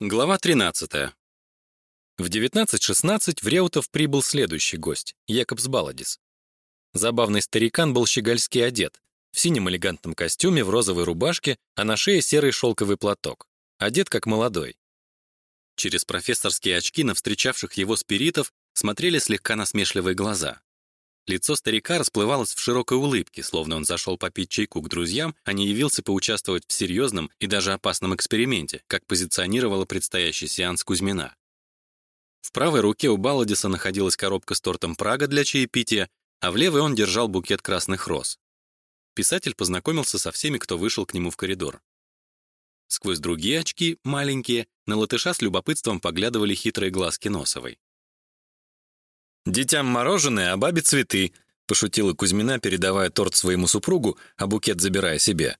Глава 13. В 19.16 в Реутов прибыл следующий гость, Якобс Баладис. Забавный старикан был щегольски одет, в синем элегантном костюме, в розовой рубашке, а на шее серый шелковый платок. Одет как молодой. Через профессорские очки на встречавших его спиритов смотрели слегка насмешливые глаза. Лицо старика расплывалось в широкой улыбке, словно он зашел попить чайку к друзьям, а не явился поучаствовать в серьезном и даже опасном эксперименте, как позиционировала предстоящий сеанс Кузьмина. В правой руке у Баладиса находилась коробка с тортом Прага для чаепития, а в левой он держал букет красных роз. Писатель познакомился со всеми, кто вышел к нему в коридор. Сквозь другие очки, маленькие, на латыша с любопытством поглядывали хитрые глазки Носовой. «Детям мороженое, а бабе цветы», — пошутила Кузьмина, передавая торт своему супругу, а букет забирая себе.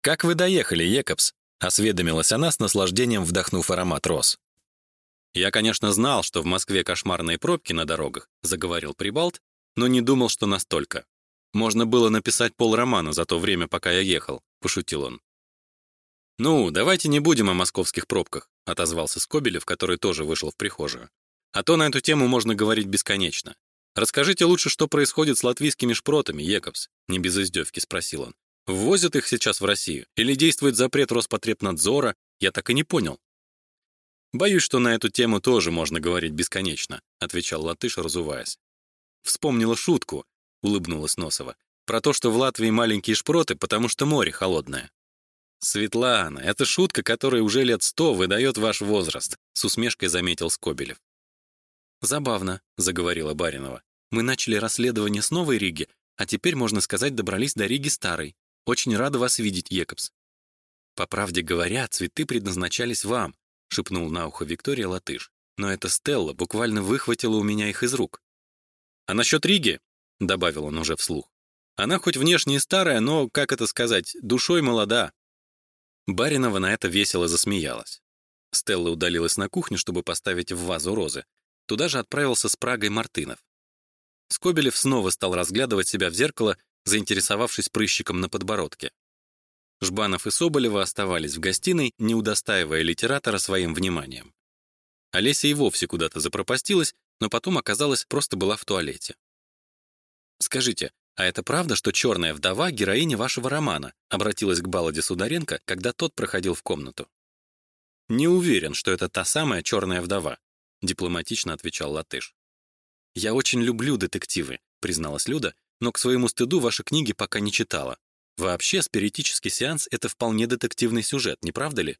«Как вы доехали, Екобс?» — осведомилась она с наслаждением, вдохнув аромат роз. «Я, конечно, знал, что в Москве кошмарные пробки на дорогах», — заговорил Прибалт, но не думал, что настолько. «Можно было написать полромана за то время, пока я ехал», — пошутил он. «Ну, давайте не будем о московских пробках», — отозвался Скобелев, который тоже вышел в прихожую. А то на эту тему можно говорить бесконечно. Расскажите лучше, что происходит с латвийскими шпротами, Екобс, не без издевки спросил он. Ввозят их сейчас в Россию или действует запрет Роспотребнадзора? Я так и не понял. Боюсь, что на эту тему тоже можно говорить бесконечно, отвечал латыш, разуваясь. Вспомнила шутку, улыбнулась Носова, про то, что в Латвии маленькие шпроты, потому что море холодное. Светлана, это шутка, которая уже лет сто выдает ваш возраст, с усмешкой заметил Скобелев. «Забавно», — заговорила Баринова. «Мы начали расследование с Новой Риги, а теперь, можно сказать, добрались до Риги Старой. Очень рада вас видеть, Екобс». «По правде говоря, цветы предназначались вам», — шепнул на ухо Виктория Латыш. «Но эта Стелла буквально выхватила у меня их из рук». «А насчет Риги?» — добавил он уже вслух. «Она хоть внешне и старая, но, как это сказать, душой молода». Баринова на это весело засмеялась. Стелла удалилась на кухню, чтобы поставить в вазу розы, Туда же отправился с Прагой Мартынов. Скобелев снова стал разглядывать себя в зеркало, заинтересовавшись прыщиком на подбородке. Жбанов и Соболева оставались в гостиной, не удостаивая литератора своим вниманием. Олеся и вовсе куда-то запропастилась, но потом оказалось, просто была в туалете. «Скажите, а это правда, что черная вдова — героиня вашего романа?» обратилась к Баладе Сударенко, когда тот проходил в комнату. «Не уверен, что это та самая черная вдова дипломатично отвечал Латыш. Я очень люблю детективы, призналась Люда, но к своему стыду ваши книги пока не читала. Вообще, спиритический сеанс это вполне детективный сюжет, не правда ли?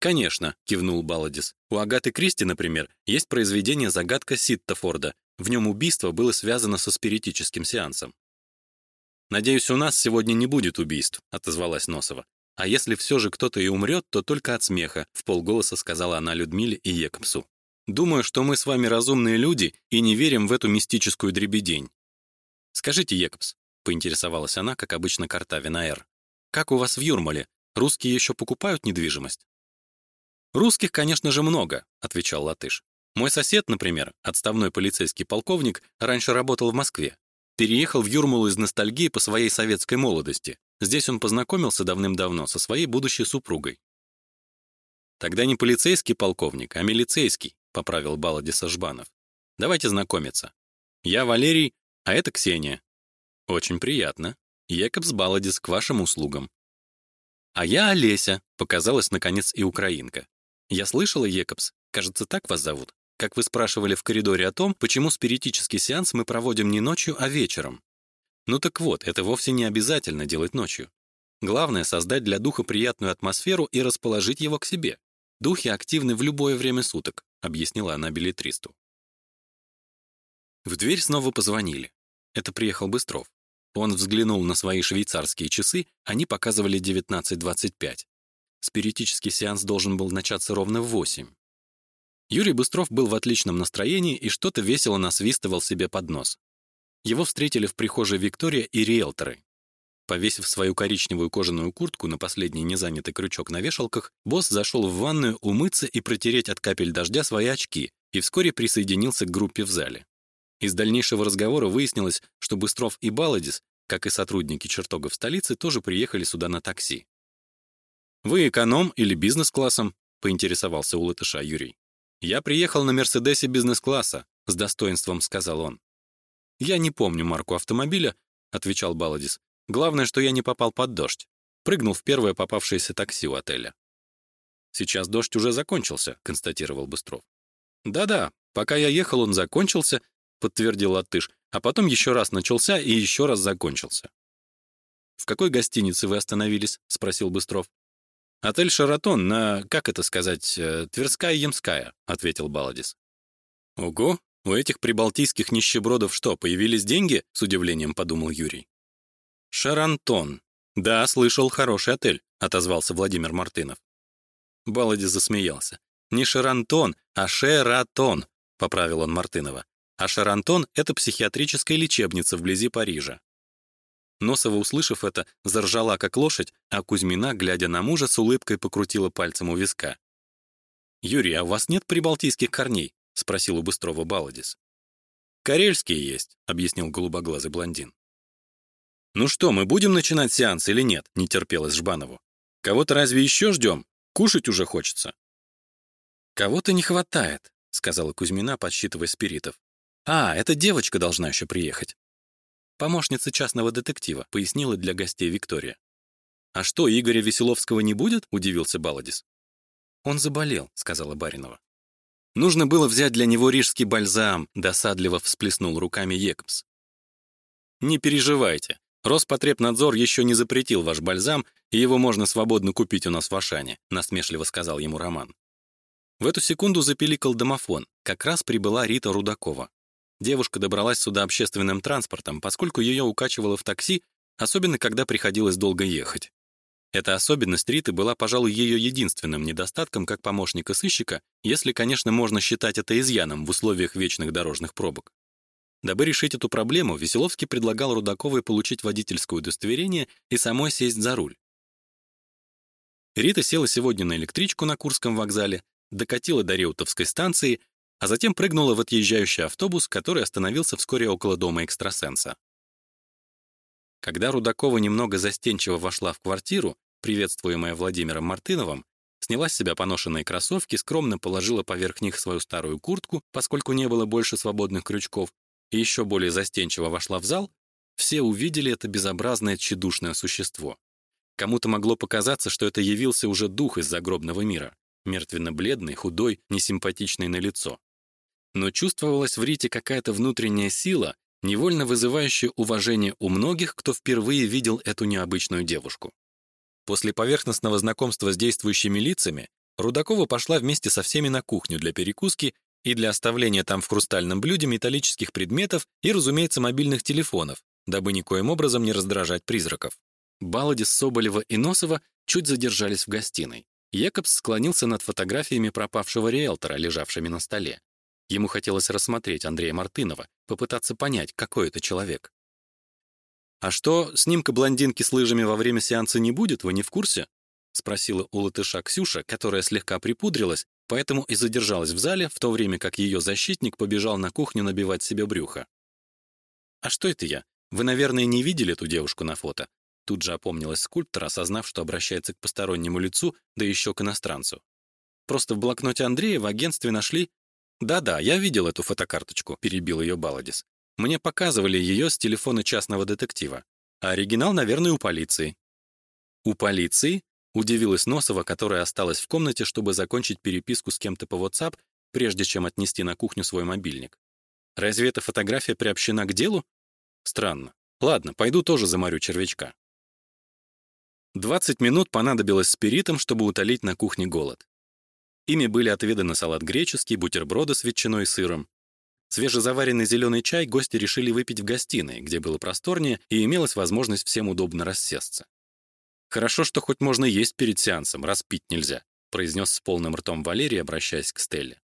Конечно, кивнул Баладис. У Агаты Кристи, например, есть произведение Загадка Ситтофорда. В нем убийство было связано со спиритическим сеансом. Надеюсь, у нас сегодня не будет убийств, отозвалась Носова. А если все же кто-то и умрет, то только от смеха, в полголоса сказала она Людмиле и Екобсу. Думаю, что мы с вами разумные люди и не верим в эту мистическую дребедень. Скажите, Екобс, поинтересовалась она, как обычно, картаве на «Р». Как у вас в Юрмале? Русские еще покупают недвижимость? Русских, конечно же, много, отвечал латыш. Мой сосед, например, отставной полицейский полковник, раньше работал в Москве. Переехал в Юрмалу из ностальгии по своей советской молодости. Здесь он познакомился давным-давно со своей будущей супругой. Тогда не полицейский полковник, а милицейский, поправил Баладиса Жбанов. Давайте знакомиться. Я Валерий, а это Ксения. Очень приятно. Якобс Баладис к вашим услугам. А я Олеся, показалась наконец и украинка. Я слышала, Екобс, кажется, так вас зовут. Как вы спрашивали в коридоре о том, почему спиритический сеанс мы проводим не ночью, а вечером. Ну так вот, это вовсе не обязательно делать ночью. Главное создать для духа приятную атмосферу и расположить его к себе. Духи активны в любое время суток объяснила она билетристу. В дверь снова позвонили. Это приехал Быстров. Он взглянул на свои швейцарские часы, они показывали 19:25. Спиритический сеанс должен был начаться ровно в 8. Юрий Быстров был в отличном настроении и что-то весело насвистывал себе под нос. Его встретили в прихожей Виктория и риэлторы. Повесив свою коричневую кожаную куртку на последний незанятый крючок на вешалках, босс зашел в ванную умыться и протереть от капель дождя свои очки и вскоре присоединился к группе в зале. Из дальнейшего разговора выяснилось, что Быстров и Баладис, как и сотрудники чертогов столицы, тоже приехали сюда на такси. «Вы эконом или бизнес-классом?» поинтересовался у латыша Юрий. «Я приехал на Мерседесе бизнес-класса», — с достоинством сказал он. «Я не помню марку автомобиля», — отвечал Баладис. «Главное, что я не попал под дождь. Прыгнул в первое попавшееся такси у отеля». «Сейчас дождь уже закончился», — констатировал Быстров. «Да-да, пока я ехал, он закончился», — подтвердил латыш, «а потом еще раз начался и еще раз закончился». «В какой гостинице вы остановились?» — спросил Быстров. «Отель «Шаратон» на, как это сказать, э, Тверская-Ямская», — ответил Баладис. «Ого, у этих прибалтийских нищебродов что, появились деньги?» — с удивлением подумал Юрий. «Шарантон. Да, слышал, хороший отель», — отозвался Владимир Мартынов. Баладис засмеялся. «Не Шарантон, а Шератон», — поправил он Мартынова. «А Шарантон — это психиатрическая лечебница вблизи Парижа. Носова, услышав это, заржала как лошадь, а Кузьмина, глядя на мужа, с улыбкой покрутила пальцем у виска. «Юрий, а у вас нет прибалтийских корней?» — спросил у Быстрова Баладис. «Карельские есть», — объяснил голубоглазый блондин. «Ну что, мы будем начинать сеанс или нет?» — не терпелось Жбанову. «Кого-то разве еще ждем? Кушать уже хочется». «Кого-то не хватает», — сказала Кузьмина, подсчитывая спиритов. «А, эта девочка должна еще приехать». Помощница частного детектива, пояснила для гостей Виктория. «А что, Игоря Веселовского не будет?» — удивился Баладис. «Он заболел», — сказала Баринова. «Нужно было взять для него рижский бальзам», — досадливо всплеснул руками Екобс. «Не переживайте. Роспотребнадзор еще не запретил ваш бальзам, и его можно свободно купить у нас в Ашане», — насмешливо сказал ему Роман. В эту секунду запиликал домофон. Как раз прибыла Рита Рудакова. Девушка добралась сюда общественным транспортом, поскольку ее укачивало в такси, особенно когда приходилось долго ехать. Эта особенность Риты была, пожалуй, ее единственным недостатком как помощника сыщика, если, конечно, можно считать это изъяном в условиях вечных дорожных пробок. Дабы решить эту проблему, Веселовский предлагал Рудаковой получить водительское удостоверение и самой сесть за руль. Рита села сегодня на электричку на Курском вокзале, докатила до Реутовской станции а затем прыгнула в отъезжающий автобус, который остановился вскоре около дома экстрасенса. Когда Рудакова немного застенчиво вошла в квартиру, приветствуемая Владимиром Мартыновым, сняла с себя поношенные кроссовки, скромно положила поверх них свою старую куртку, поскольку не было больше свободных крючков, и еще более застенчиво вошла в зал, все увидели это безобразное тщедушное существо. Кому-то могло показаться, что это явился уже дух из загробного мира, мертвенно-бледный, худой, несимпатичный на лицо но чувствовалась в Рите какая-то внутренняя сила, невольно вызывающая уважение у многих, кто впервые видел эту необычную девушку. После поверхностного знакомства с действующими лицами Рудакова пошла вместе со всеми на кухню для перекуски и для оставления там в хрустальном блюде металлических предметов и, разумеется, мобильных телефонов, дабы никоим образом не раздражать призраков. Баладис, Соболева и Носова чуть задержались в гостиной. Якобс склонился над фотографиями пропавшего риэлтора, лежавшими на столе. Ему хотелось рассмотреть Андрея Мартынова, попытаться понять, какой это человек. «А что, снимка блондинки с лыжами во время сеанса не будет, вы не в курсе?» — спросила у латыша Ксюша, которая слегка припудрилась, поэтому и задержалась в зале, в то время как ее защитник побежал на кухню набивать себе брюхо. «А что это я? Вы, наверное, не видели эту девушку на фото?» Тут же опомнилась скульптор, осознав, что обращается к постороннему лицу, да еще к иностранцу. Просто в блокноте Андрея в агентстве нашли «Да-да, я видел эту фотокарточку», — перебил ее Баладис. «Мне показывали ее с телефона частного детектива. А оригинал, наверное, у полиции». «У полиции?» — удивилась Носова, которая осталась в комнате, чтобы закончить переписку с кем-то по WhatsApp, прежде чем отнести на кухню свой мобильник. «Разве эта фотография приобщена к делу?» «Странно. Ладно, пойду тоже заморю червячка». 20 минут понадобилось спиритом, чтобы утолить на кухне голод. Ими были отведаны салат греческий, бутерброды с ветчиной и сыром. Свежезаваренный зеленый чай гости решили выпить в гостиной, где было просторнее и имелась возможность всем удобно рассесться. «Хорошо, что хоть можно есть перед сеансом, раз пить нельзя», произнес с полным ртом Валерий, обращаясь к Стелле.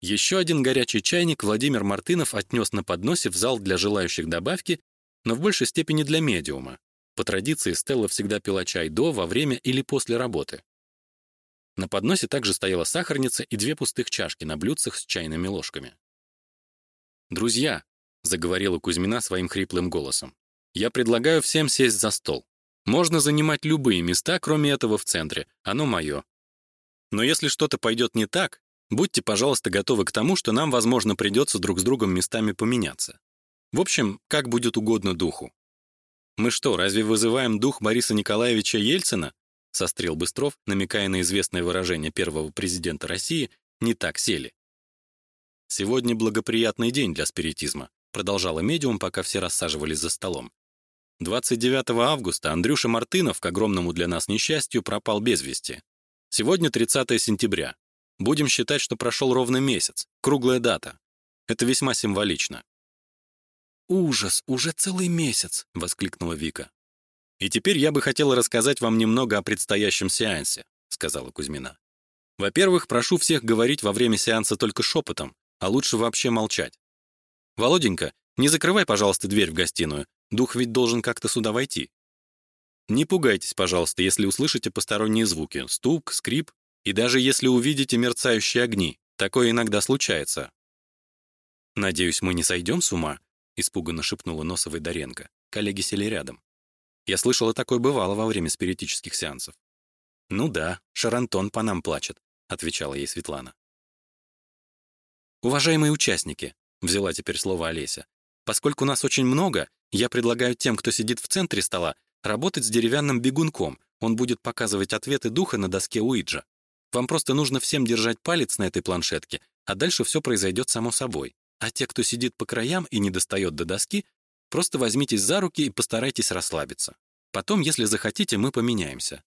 Еще один горячий чайник Владимир Мартынов отнес на подносе в зал для желающих добавки, но в большей степени для медиума. По традиции Стелла всегда пила чай до, во время или после работы. На подносе также стояла сахарница и две пустых чашки на блюдцах с чайными ложками. «Друзья», — заговорила Кузьмина своим хриплым голосом, «я предлагаю всем сесть за стол. Можно занимать любые места, кроме этого в центре. Оно мое. Но если что-то пойдет не так, будьте, пожалуйста, готовы к тому, что нам, возможно, придется друг с другом местами поменяться. В общем, как будет угодно духу. Мы что, разве вызываем дух Бориса Николаевича Ельцина? сострил Быстров, намекая на известное выражение первого президента России «не так сели». Сегодня благоприятный день для спиритизма, продолжала медиум, пока все рассаживались за столом. 29 августа Андрюша Мартынов, к огромному для нас несчастью, пропал без вести. Сегодня 30 сентября. Будем считать, что прошел ровно месяц. Круглая дата. Это весьма символично. Ужас, уже целый месяц, воскликнула Вика. И теперь я бы хотела рассказать вам немного о предстоящем сеансе, сказала Кузьмина. Во-первых, прошу всех говорить во время сеанса только шепотом, а лучше вообще молчать. Володенька, не закрывай, пожалуйста, дверь в гостиную. Дух ведь должен как-то сюда войти. Не пугайтесь, пожалуйста, если услышите посторонние звуки, стук, скрип, и даже если увидите мерцающие огни. Такое иногда случается. Надеюсь, мы не сойдем с ума, испуганно шепнула Носовой Доренко. Коллеги сели рядом. Я слышала, такое бывало во время спиритических сеансов. Ну да, Шарантон по нам плачет, отвечала ей Светлана. Уважаемые участники, взяла теперь слово Олеся. Поскольку нас очень много, я предлагаю тем, кто сидит в центре стола, работать с деревянным бегунком. Он будет показывать ответы духа на доске Уиджа. Вам просто нужно всем держать палец на этой планшетке, а дальше все произойдет само собой. А те, кто сидит по краям и не достает до доски, просто возьмитесь за руки и постарайтесь расслабиться. Потом, если захотите, мы поменяемся.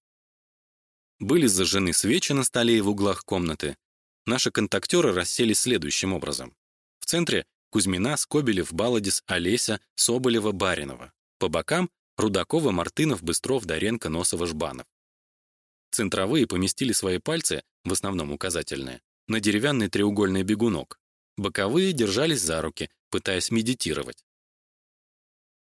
Были зажжены свечи на столе и в углах комнаты. Наши контактеры расселись следующим образом. В центре Кузьмина, Скобелев, Баладис, Олеся, Соболева, Баринова. По бокам Рудакова, Мартынов, Быстров, Доренко, Носова, Жбанов. Центровые поместили свои пальцы, в основном указательные, на деревянный треугольный бегунок. Боковые держались за руки, пытаясь медитировать.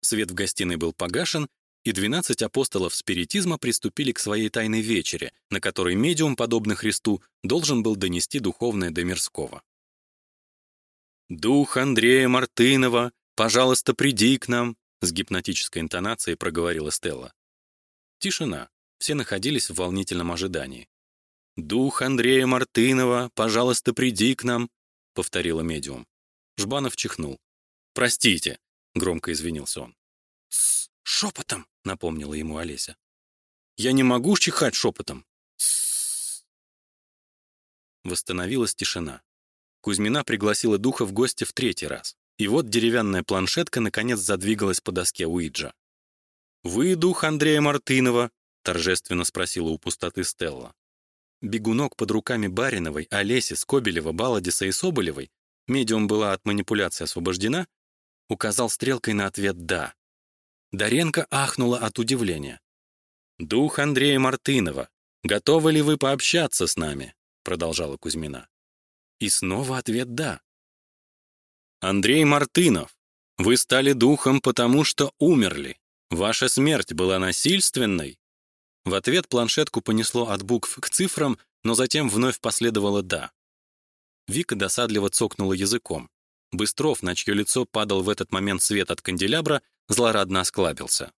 Свет в гостиной был погашен, и 12 апостолов спиритизма приступили к своей тайной вечере, на которой медиум, подобный Христу, должен был донести духовное до мирского. «Дух Андрея Мартынова, пожалуйста, приди к нам», с гипнотической интонацией проговорила Стелла. Тишина. Все находились в волнительном ожидании. «Дух Андрея Мартынова, пожалуйста, приди к нам», — повторила медиум. Жбанов чихнул. «Простите», — громко извинился он. «С шепотом», — напомнила ему Олеся. «Я не могу чихать шепотом». Восстановилась тишина. Кузьмина пригласила духа в гости в третий раз. И вот деревянная планшетка наконец задвигалась по доске Уиджа. «Вы дух Андрея Мартынова?» — торжественно спросила у пустоты Стелла. Бегунок под руками Бариновой, Олеси, Скобелева, Баладиса и Соболевой, медиум была от манипуляции освобождена, указал стрелкой на ответ «да». Даренко ахнула от удивления. «Дух Андрея Мартынова, готовы ли вы пообщаться с нами?» — продолжала Кузьмина. И снова ответ «да». «Андрей Мартынов, вы стали духом, потому что умерли. Ваша смерть была насильственной?» В ответ планшетку понесло от букв к цифрам, но затем вновь последовало «да». Вика досадливо цокнула языком. Быстров, на чье лицо падал в этот момент свет от канделябра, злорадно осклабился.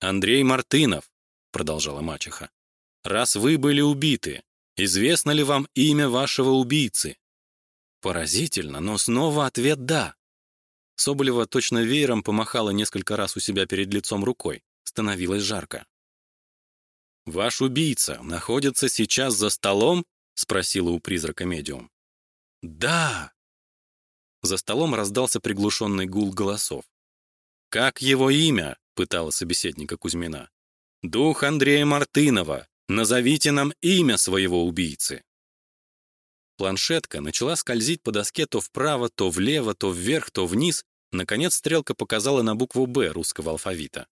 «Андрей Мартынов», — продолжала мачеха, — «раз вы были убиты, Известно ли вам имя вашего убийцы? Поразительно, но снова ответ да. Соболева точно веером помахала несколько раз у себя перед лицом рукой. Становилось жарко. Ваш убийца находится сейчас за столом? спросила у призрака медиум. Да. За столом раздался приглушенный гул голосов. Как его имя? пытала собеседника Кузьмина. Дух Андрея Мартынова, Назовите нам имя своего убийцы. Планшетка начала скользить по доске то вправо, то влево, то вверх, то вниз. Наконец стрелка показала на букву «Б» русского алфавита.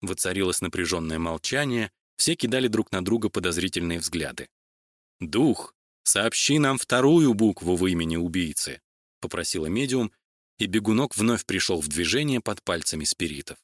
Воцарилось напряженное молчание, все кидали друг на друга подозрительные взгляды. «Дух, сообщи нам вторую букву в имени убийцы», — попросила медиум, и бегунок вновь пришел в движение под пальцами спиритов.